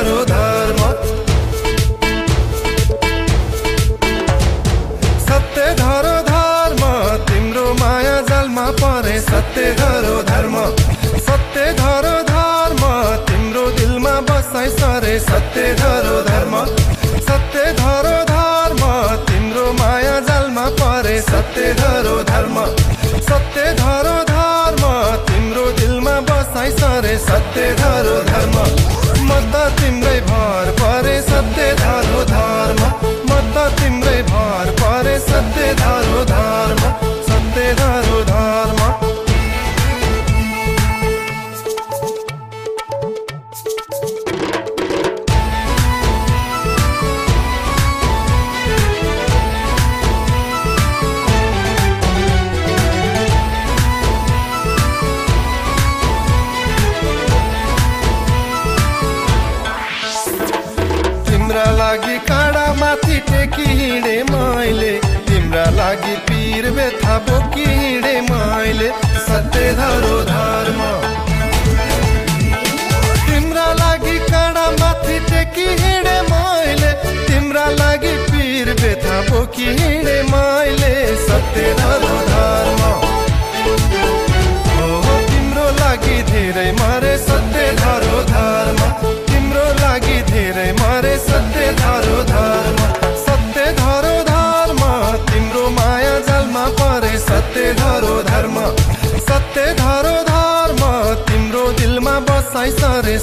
हाम्रो धर्म? सत्य धरो धर्म तिम्रो माया जलमा परे सत्य धरो धर्म। सत्य धरो धर्म तिम्रो दिलमा बसाइ सरे सत्य धरो लागि काँडा माथि टेकी हिँडे मैले। तिम्रा लागि पीर व्यथा बोकी हिँडे मैले। सत्य धरो धर्म। तिम्रा लागि काँडा माथि टेकी हिँडे मैले। तिम्रा लागि पीर व्यथा बोकी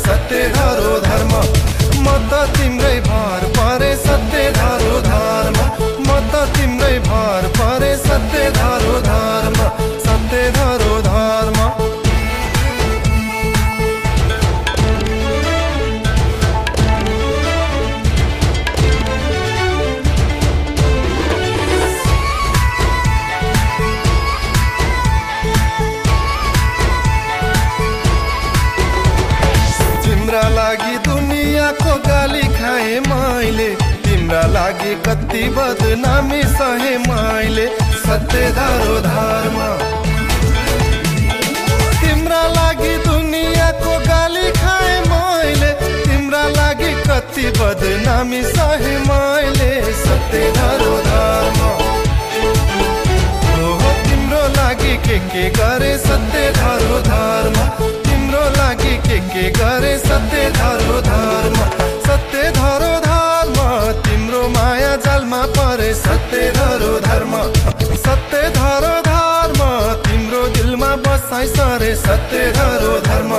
सत्य धरो धर्म म त तिम्रै भर परे सत्य धरो धर्म म त तिम्रै भर परे सत्य धरो लागि दुनियाँको गाली खाए मैले। तिम्रा लागि कति बदनामी सहे मैले। सत्य धरो धर्म। तिम्रा लागि दुनियाँको गाली खाए मैले। तिम्रा लागि कति बदनामी सहे मैले। सत्य धरो धर्म। हो तिम्रो लागि के के गरे सत्य जालमा परे सत्य धरो धर्म। सत्य धरो धर्म तिम्रो दिलमा बसाइ सरे सत्य धरो धर्म।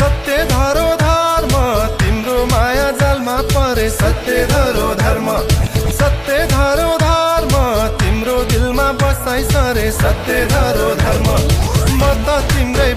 सत्य धरो धर्म तिम्रो माया जालमा परे सत्य धरो धर्म। सत्य धरो धर्म तिम्रो दिलमा बसाइ सरे सत्य धरो धर्म। म त तिम्रै